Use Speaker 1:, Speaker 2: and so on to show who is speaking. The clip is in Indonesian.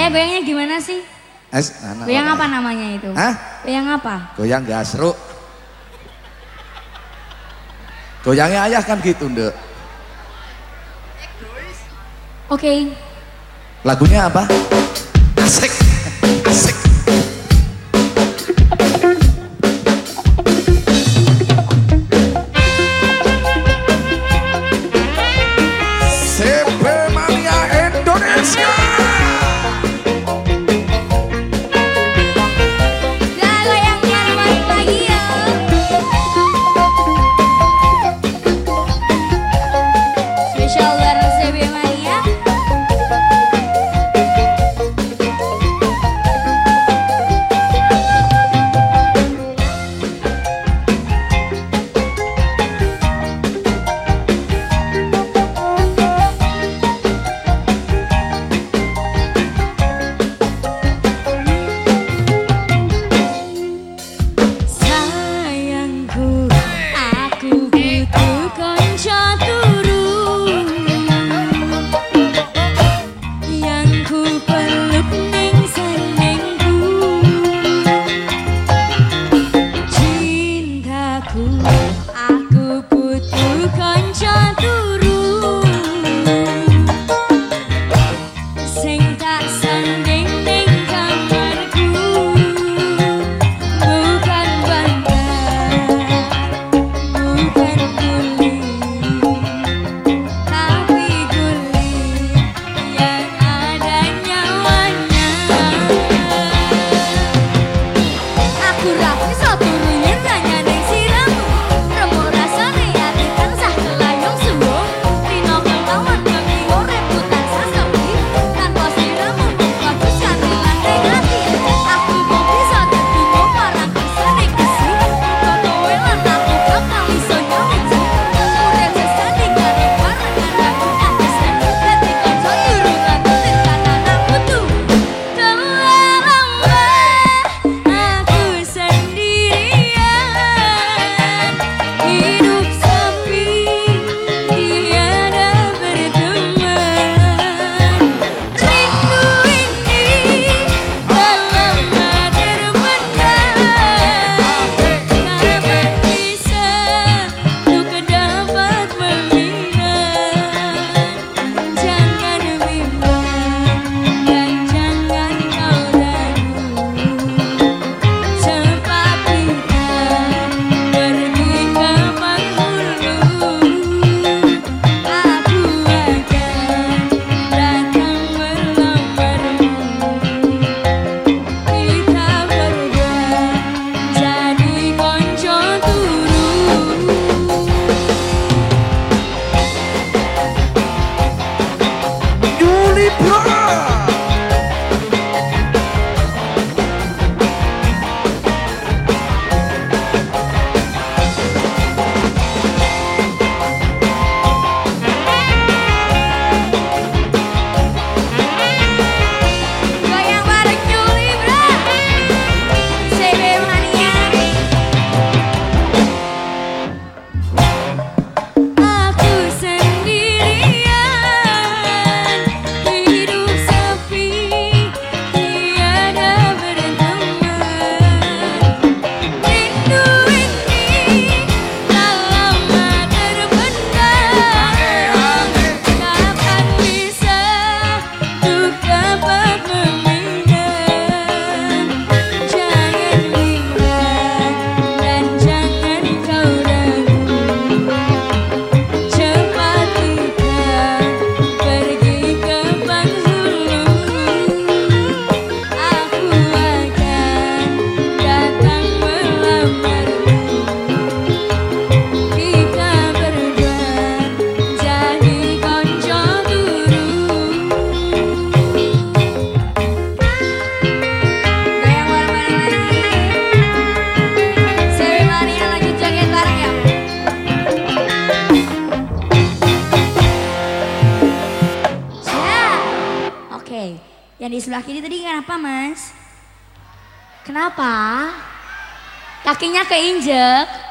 Speaker 1: Ayah goyangnya gimana sih?
Speaker 2: Es, anak
Speaker 1: goyang
Speaker 2: nah,
Speaker 1: apa ya. namanya itu?
Speaker 2: Hah?
Speaker 1: Goyang apa?
Speaker 2: Goyang gasruk. Goyangnya ayah kan gitu, Ndek.
Speaker 1: Oke. Okay.
Speaker 2: Lagunya apa? Asik. Asik. CP Indonesia.
Speaker 1: fucking yeah. pure. dapat memanfaatkan Yang di sebelah kiri tadi kenapa mas? Kenapa? Kakinya keinjek.